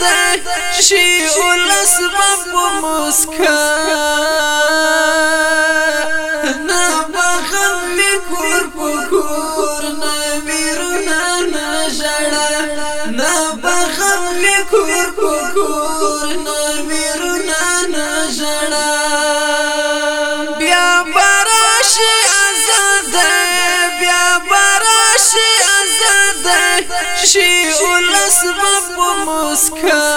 ده چې ولس په مسکا نه بخم می کور په کور نه ویرونه نه ژړه نه بخم می کور په کور نه ویرونه نه ژړه بیا برشه شي ولس په مسکا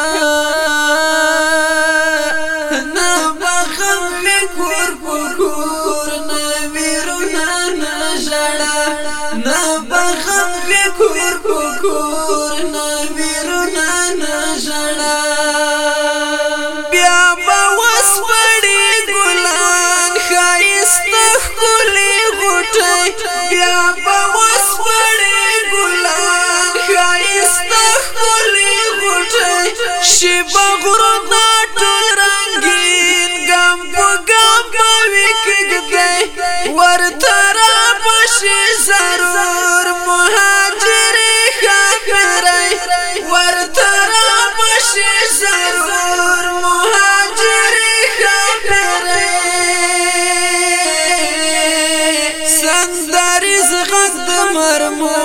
نه بخم کور کور نه ويرونه نه ژړا نه بخم کور کور نه ويرونه نه ژړا بیا په وسپړې ګلان خایسته خولې غټه بیا په شیبا غرونا ټول رنگین غم په غم پوي کېږي ورته را پشي ضرور مهاجر خاطرای ورته را پشي ضرور مهاجر خاطرای سندر زغد مرمو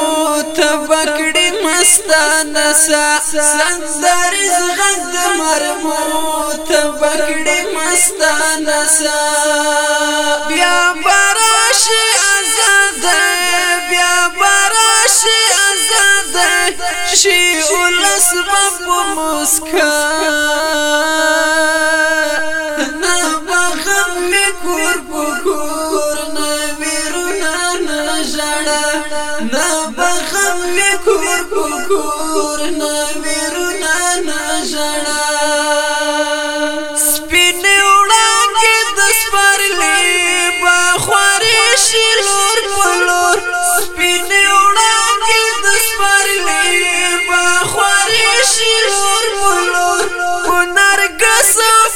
تبکړي ستانه سا سندر زغد د مرموت بکړې مستانه سا بیا براش آزاد بیا براش آزاد شي ولس په مسکا نه بغم کور بکور کور نه ویرونه نه ژړا سپین وړانګې د سپرلې په خورې شي لور په لور سپین وړانګې د سپرلې په خورې شي لور په لور په نرګس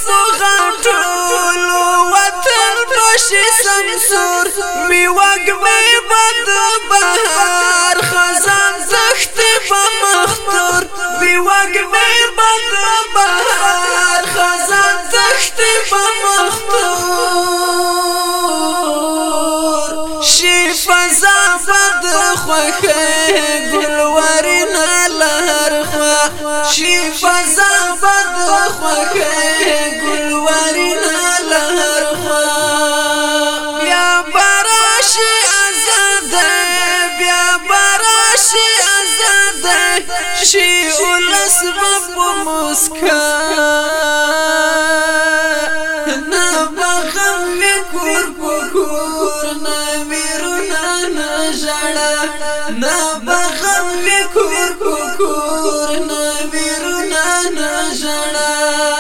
په غټولو وطن پشي سمسور می وګمې بد بهار خزان زخت په بی وږمې بند بهار خزان تښتې په مختور شي فضا بد خوښې ګلورین لهر خوا شي فضا بد خوښې شي ولس په مسکا نه بغم می کور کور نه میرونه نه ژړا نه بغم می کور کور نه میرونه نه ژړا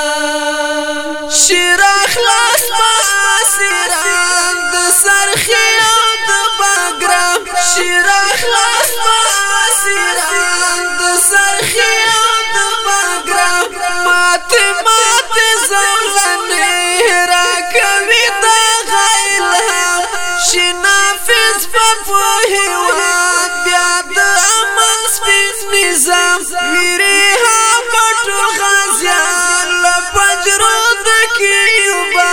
نظام میری ها پټو غازیان له پنجرو د کیوبا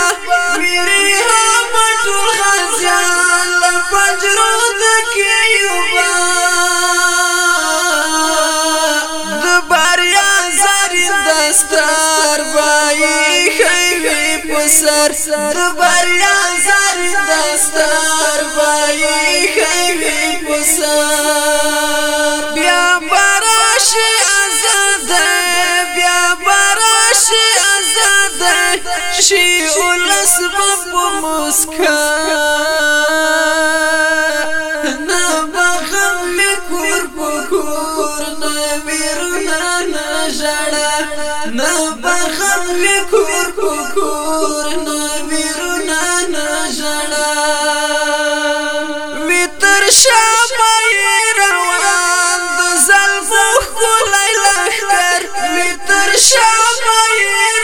میری ها پټو غازیان له پنجرو د کیوبا د بریا زری دستا سر د بریا زر دستار پای خوي پسر بیا براش آزاد بیا براش آزاد شي ولس په مسکان نه بخم کور کور نه ویرونا نه ژړا وتر شپه روان د زلفو کولای لخر وتر شپه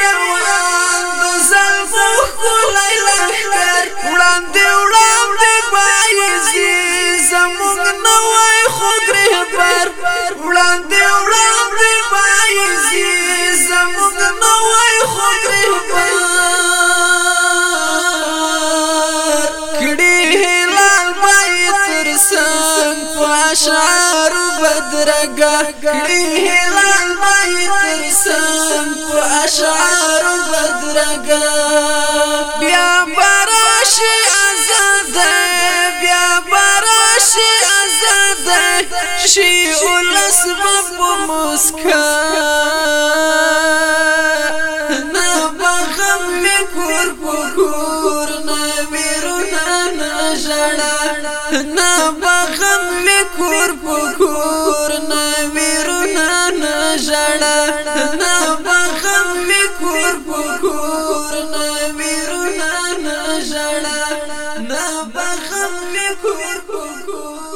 روان د زلفو کولای لخر وړاندې وړاندې پایزي زمونږ نوې خو ګره پر وړاندې وړاندې بدرګه کړي هلال مې تر سم په اشعار بدرګه بیا براشي آزاد بیا براشي آزاد شي ولس په مسکا غم می کور پکور نه ویرونا نه ژړا نه غم می کور پکور نه ویرونا نه ژړا نه غم می کور پکور